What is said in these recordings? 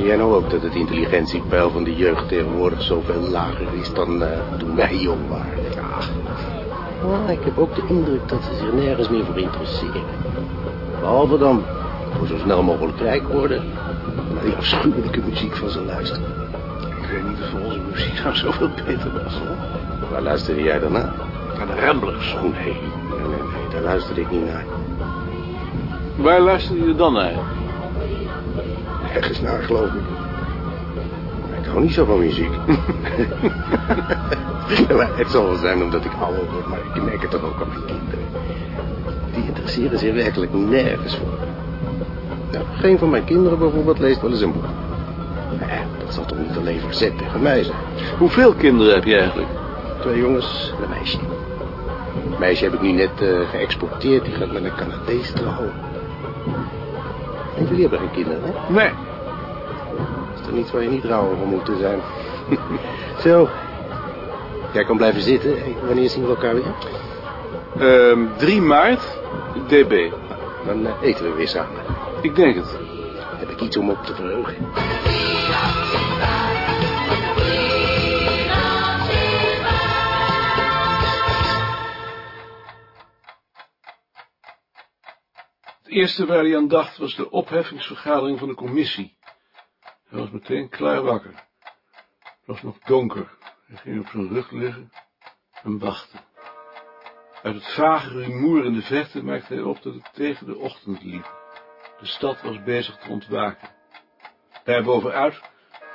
Vind jij nou ook dat het intelligentiepeil van de jeugd tegenwoordig zoveel lager is dan eh, toen wij jong waren? Ja. Maar ik heb ook de indruk dat ze zich nergens meer voor interesseren. Behalve dan voor zo snel mogelijk rijk worden... naar die afschuwelijke muziek van ze luisteren. Ik weet niet of onze muziek nou zoveel beter was, hoor. Waar luisterde jij dan naar? Naar de Ramblers. Oh nee, nee, nee, nee, daar luisterde ik niet naar. Waar luisterde je dan naar? Ergens naar, geloof ik. Ik hou niet zo van muziek. Het zal wel zijn omdat ik ouder word, maar ik merk het toch ook aan mijn kinderen. Die interesseren zich werkelijk nergens voor. Nou, geen van mijn kinderen bijvoorbeeld leest wel eens een boek. Nee, dat zal toch niet alleen verzet tegen mij zijn. Hoeveel kinderen heb je eigenlijk? Twee jongens en een meisje. Het meisje heb ik nu net eh, geëxporteerd. Die gaat met een Canadees trouwen. En jullie hebben geen kinderen, hè? Nee. Is er niets waar je niet rouwen voor moet zijn? Zo. Jij kan blijven zitten. Wanneer zien we elkaar weer? Ehm 3 maart, DB. Dan eh, eten we weer samen. Ik denk het. Heb ik iets om op te verheugen. Het eerste waar hij aan dacht was de opheffingsvergadering van de commissie. Hij was meteen klaar wakker. Het was nog donker. Hij ging op zijn rug liggen en wachtte. Uit het vage rumoer in de verte maakte hij op dat het tegen de ochtend liep. De stad was bezig te ontwaken. Daarbovenuit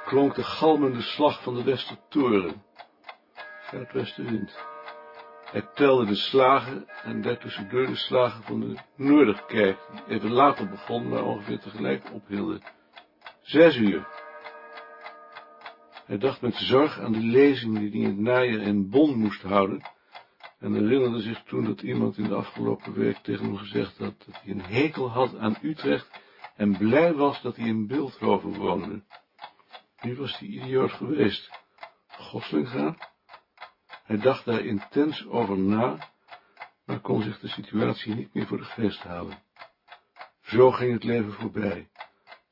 klonk de galmende slag van de Westertoren. Zuidwestenwind. Hij telde de slagen en daartussendoor de slagen van de Noorderkerk, die even later begon, maar ongeveer tegelijk ophielden. Zes uur. Hij dacht met zorg aan de lezing die hij in het najaar in Bonn moest houden, en herinnerde zich toen dat iemand in de afgelopen week tegen hem gezegd had dat hij een hekel had aan Utrecht en blij was dat hij in Beeldhoven woonde. Wie was die idioot geweest? Goslinga? Hij dacht daar intens over na, maar kon zich de situatie niet meer voor de geest halen. Zo ging het leven voorbij,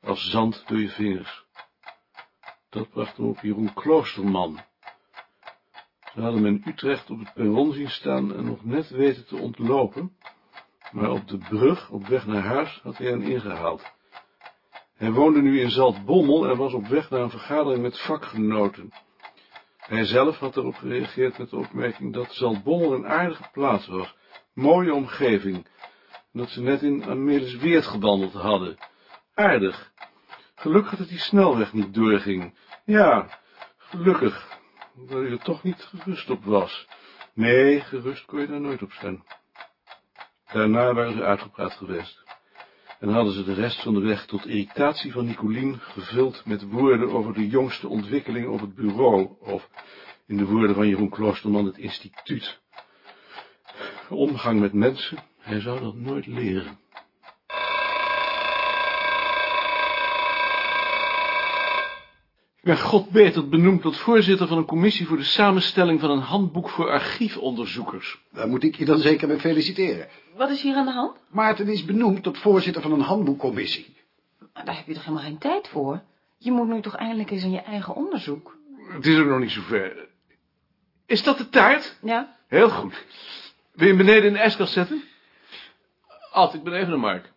als zand door je vingers. Dat bracht hem op Jeroen Kloosterman. Ze hadden hem in Utrecht op het perron zien staan en nog net weten te ontlopen, maar op de brug, op weg naar huis, had hij hen ingehaald. Hij woonde nu in Zaltbommel en was op weg naar een vergadering met vakgenoten. Hij zelf had erop gereageerd met de opmerking dat Zaltbommel een aardige plaats was, mooie omgeving, dat ze net in Amelisweert gewandeld hadden. Aardig. Gelukkig dat die snelweg niet doorging. Ja, gelukkig, dat hij er toch niet gerust op was. Nee, gerust kon je daar nooit op zijn. Daarna waren ze uitgepraat geweest. En hadden ze de rest van de weg tot irritatie van Nicolien gevuld met woorden over de jongste ontwikkeling op het bureau, of in de woorden van Jeroen Kloosterman het instituut. Omgang met mensen, hij zou dat nooit leren. Ik ben God beter benoemd tot voorzitter van een commissie voor de samenstelling van een handboek voor archiefonderzoekers. Dan moet ik je dan zeker mee feliciteren. Wat is hier aan de hand? Maarten is benoemd tot voorzitter van een handboekcommissie. Maar Daar heb je toch helemaal geen tijd voor? Je moet nu toch eindelijk eens aan je eigen onderzoek. Het is ook nog niet zover. Is dat de taart? Ja? Heel goed. Wil je hem beneden in de ijskast zetten? Alt, ik ben even naar Mark.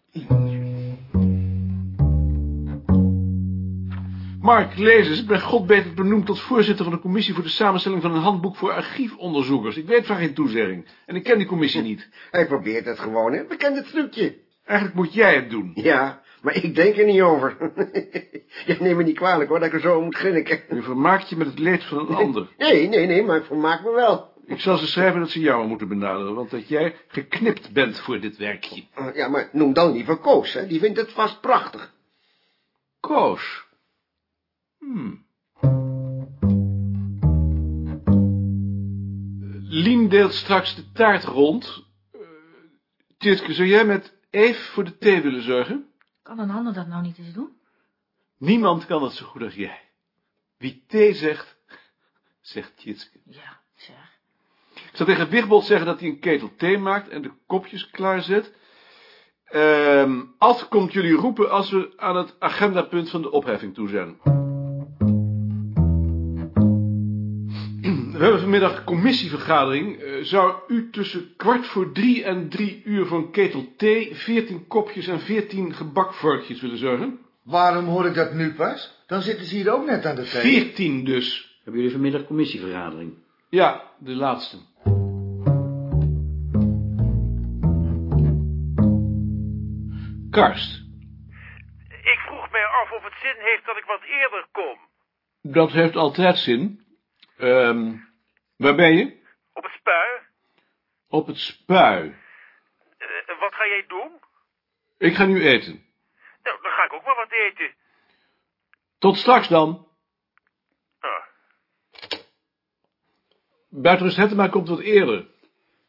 Mark, lees eens. Ik ben godbeter benoemd tot voorzitter van de commissie voor de samenstelling van een handboek voor archiefonderzoekers. Ik weet van geen toezegging. En ik ken die commissie niet. Hij probeert het gewoon, hè? Bekend het trucje. Eigenlijk moet jij het doen. Ja, maar ik denk er niet over. ja, neem me niet kwalijk, hoor, dat ik er zo om moet grinniken. Je vermaakt je met het leed van een ander. Nee, nee, nee, maar ik vermaak me wel. Ik zal ze schrijven dat ze jou moeten benaderen, want dat jij geknipt bent voor dit werkje. Ja, maar noem dan liever Koos, hè? Die vindt het vast prachtig. Koos. Hmm. Lien deelt straks de taart rond. Uh, zou jij met Eve voor de thee willen zorgen? Kan een ander dat nou niet eens doen? Niemand kan dat zo goed als jij. Wie thee zegt, zegt Tjitske. Ja, zeg. Ik zal tegen Wigbold zeggen dat hij een ketel thee maakt en de kopjes klaarzet. Ehm Ad komt jullie roepen als we aan het agendapunt van de opheffing toe zijn. We hebben vanmiddag commissievergadering. Eh, zou u tussen kwart voor drie en drie uur een ketel thee, veertien kopjes en veertien gebakvorkjes willen zorgen? Waarom hoor ik dat nu pas? Dan zitten ze hier ook net aan de thee. Veertien dus. Hebben jullie vanmiddag commissievergadering? Ja, de laatste. Karst, Ik vroeg mij af of het zin heeft dat ik wat eerder kom. dat heeft altijd zin. Ehm, waar ben je? Op het spui. Op het spui. Eh, wat ga jij doen? Ik ga nu eten. Nou, dan ga ik ook wel wat eten. Tot straks dan. Ah. Buitenrust Hettema komt wat eerder.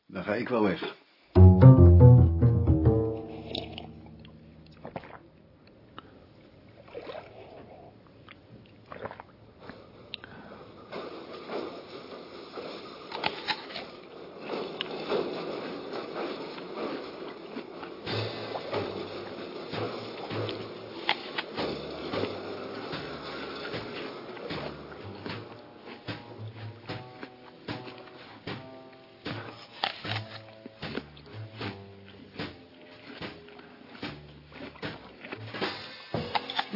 Dan ga ik wel weg.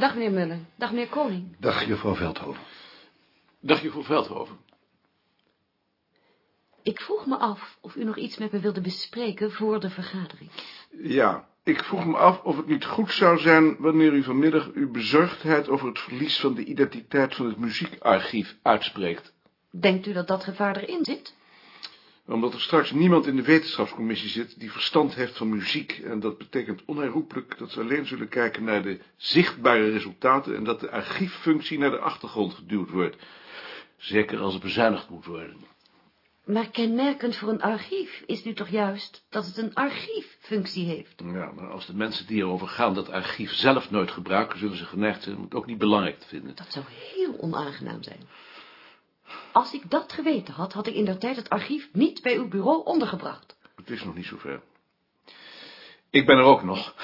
Dag, meneer Muller. Dag, meneer Koning. Dag, juffrouw Veldhoven. Dag juffrouw Veldhoven. Ik vroeg me af of u nog iets met me wilde bespreken voor de vergadering. Ja, ik vroeg me af of het niet goed zou zijn wanneer u vanmiddag uw bezorgdheid over het verlies van de identiteit van het muziekarchief uitspreekt. Denkt u dat dat gevaar erin zit? Omdat er straks niemand in de wetenschapscommissie zit die verstand heeft van muziek. En dat betekent onherroepelijk dat ze alleen zullen kijken naar de zichtbare resultaten en dat de archieffunctie naar de achtergrond geduwd wordt. Zeker als er bezuinigd moet worden. Maar kenmerkend voor een archief is nu toch juist dat het een archieffunctie heeft. Ja, maar als de mensen die erover gaan dat archief zelf nooit gebruiken, zullen ze geneigd zijn om het ook niet belangrijk te vinden. Dat zou heel onaangenaam zijn. Als ik dat geweten had, had ik in der tijd het archief niet bij uw bureau ondergebracht. Het is nog niet zover. Ik ben er ook nog.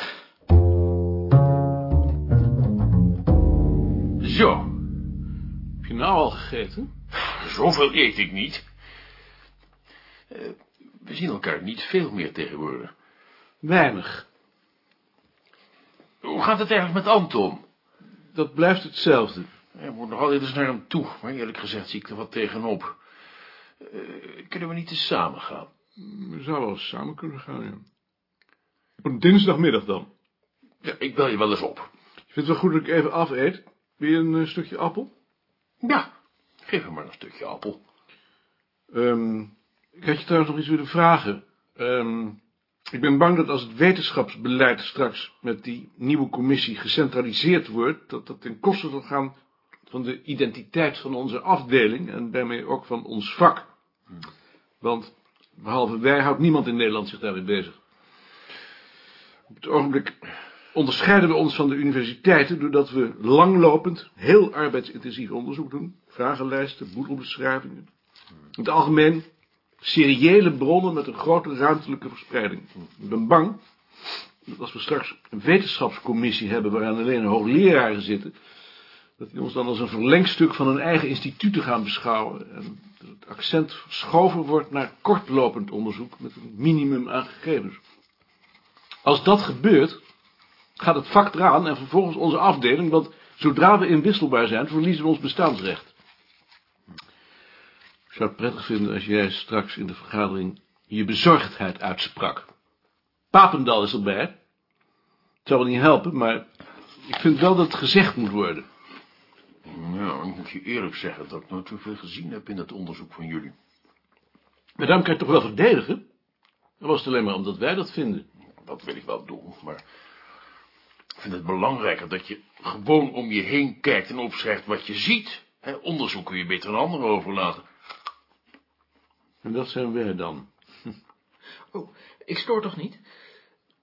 Zo, Heb je nou al gegeten? zoveel eet ik niet. Eh, we zien elkaar niet veel meer tegenwoordig. Weinig. Hoe gaat het eigenlijk met Anton? Dat blijft hetzelfde. Hij moet nog altijd eens naar hem toe, maar eerlijk gezegd zie ik er wat tegenop. Eh, kunnen we niet eens samen gaan? We zouden wel samen kunnen gaan, ja. Op dinsdagmiddag dan. Ja, ik bel je wel eens op. Je vindt het wel goed dat ik even afeet? Wil je een eh, stukje appel? Ja, geef hem maar een stukje appel. Ehm, ik had je trouwens nog iets willen vragen. Ehm, ik ben bang dat als het wetenschapsbeleid straks met die nieuwe commissie gecentraliseerd wordt, dat dat ten koste zal gaan van de identiteit van onze afdeling en daarmee ook van ons vak. Want behalve wij houdt niemand in Nederland zich daarmee bezig. Op het ogenblik onderscheiden we ons van de universiteiten doordat we langlopend, heel arbeidsintensief onderzoek doen. Vragenlijsten, boedelbeschrijvingen. In het algemeen seriële bronnen met een grote ruimtelijke verspreiding. Ik ben bang dat als we straks een wetenschapscommissie hebben waaraan alleen hoogleraren zitten, dat die ons dan als een verlengstuk van een eigen instituut gaan beschouwen. En dat het accent verschoven wordt naar kortlopend onderzoek met een minimum aan gegevens. Als dat gebeurt, gaat het vak eraan en vervolgens onze afdeling, want zodra we inwisselbaar zijn, verliezen we ons bestaansrecht. Ik zou het prettig vinden als jij straks in de vergadering je bezorgdheid uitsprak. Papendal is erbij. Het zou wel niet helpen, maar ik vind wel dat het gezegd moet worden. Nou, ik moet je eerlijk zeggen dat ik nooit zoveel gezien heb in het onderzoek van jullie. Maar daarom kan je toch wel verdedigen? Dan was het alleen maar omdat wij dat vinden. Dat wil ik wel doen, maar ik vind het belangrijker dat je gewoon om je heen kijkt en opschrijft wat je ziet. Hè, onderzoek kun je beter aan anderen overlaten. En dat zijn wij dan. Oh, ik stoor toch niet?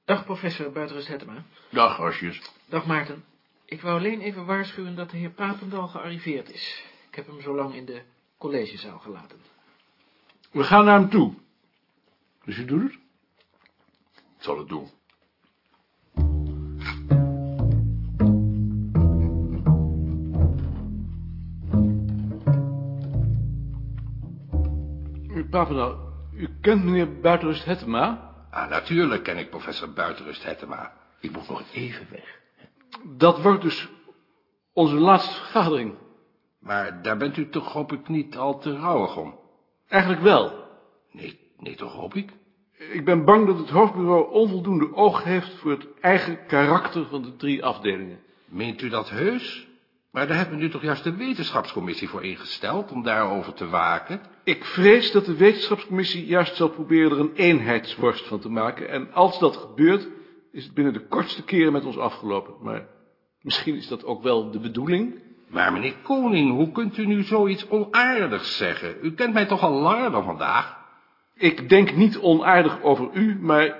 Dag, professor Buitenrust Hettema. Dag, Asjes. Dag, Maarten. Ik wou alleen even waarschuwen dat de heer Papendal gearriveerd is. Ik heb hem zo lang in de collegezaal gelaten. We gaan naar hem toe. Dus je doet het? Ik zal het doen. Meneer Papendal, u kent meneer Buitenrust Hettema? Ah, natuurlijk ken ik professor Buitenrust Hettema. Ik moet nog even weg. Dat wordt dus onze laatste vergadering. Maar daar bent u toch, hoop ik, niet al te rouwig om? Eigenlijk wel. Nee, nee toch, hoop ik? Ik ben bang dat het hoofdbureau onvoldoende oog heeft voor het eigen karakter van de drie afdelingen. Meent u dat heus? Maar daar hebben we nu toch juist de wetenschapscommissie voor ingesteld om daarover te waken? Ik vrees dat de wetenschapscommissie juist zal proberen er een eenheidsworst van te maken. En als dat gebeurt, is het binnen de kortste keren met ons afgelopen. Maar misschien is dat ook wel de bedoeling. Maar meneer Koning, hoe kunt u nu zoiets onaardigs zeggen? U kent mij toch al langer dan vandaag? Ik denk niet onaardig over u, maar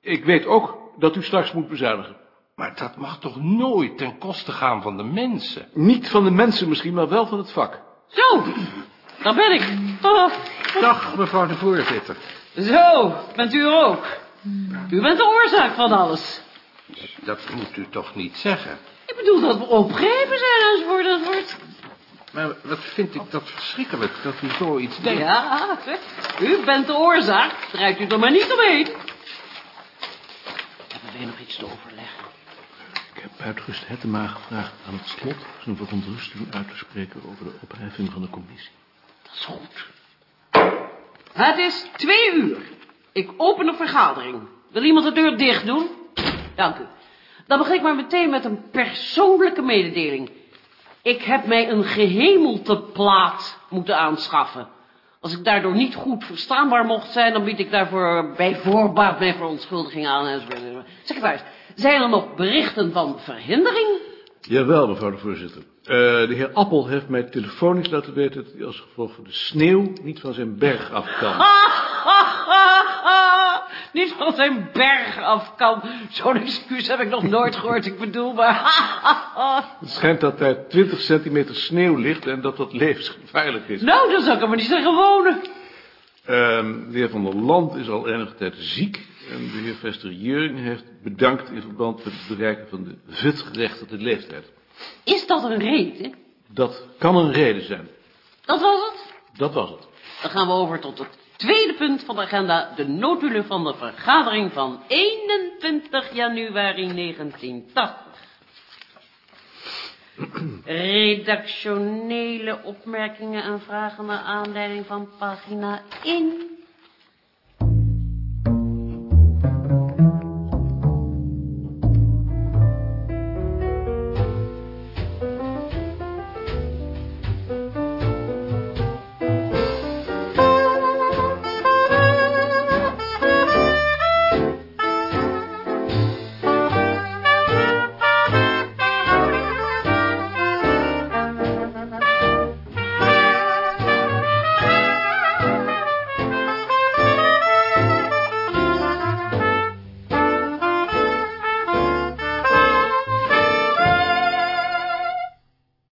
ik weet ook dat u straks moet bezuinigen. Maar dat mag toch nooit ten koste gaan van de mensen? Niet van de mensen misschien, maar wel van het vak. Zo, daar ben ik. Oh. Dag, mevrouw de voorzitter. Zo, bent u er ook? U bent de oorzaak van alles. Dat moet u toch niet zeggen? Ik bedoel dat we opgegeven zijn enzovoort enzovoort. Maar wat vind ik dat verschrikkelijk dat u zoiets denkt. Ja, u bent de oorzaak. Draait u er maar niet omheen. Hebben we weer nog iets te overleggen? Ik heb buitenrust Hettema gevraagd aan het slot zijn verontrusting uit te spreken over de opheffing van de commissie. Dat is goed. Het is twee uur. Ik open de vergadering. Wil iemand de deur dicht doen? Dank u. Dan begin ik maar meteen met een persoonlijke mededeling. Ik heb mij een gehemelte plaat moeten aanschaffen. Als ik daardoor niet goed verstaanbaar mocht zijn, dan bied ik daarvoor bij voorbaat mijn verontschuldiging aan. Secretaris, zijn er nog berichten van verhindering? Jawel, mevrouw de voorzitter. Eh, de heer Appel heeft mij telefonisch laten weten dat hij als gevolg van de sneeuw niet van zijn berg af kan. niet van zijn berg af kan. Zo'n excuus heb ik nog nooit gehoord, ik bedoel maar... Het schijnt dat daar 20 centimeter sneeuw ligt en dat dat levensgevaarlijk is. nou, dan zou ik hem maar niet zeggen wonen. Ehm, de heer Van der Land is al enige tijd ziek. En de heer Vester Jeuring heeft bedankt in verband met het bereiken van de vetgerechtigde leeftijd. Is dat een reden? Dat kan een reden zijn. Dat was het? Dat was het. Dan gaan we over tot het tweede punt van de agenda. De notulen van de vergadering van 21 januari 1980. Redactionele opmerkingen en vragen naar aanleiding van pagina 1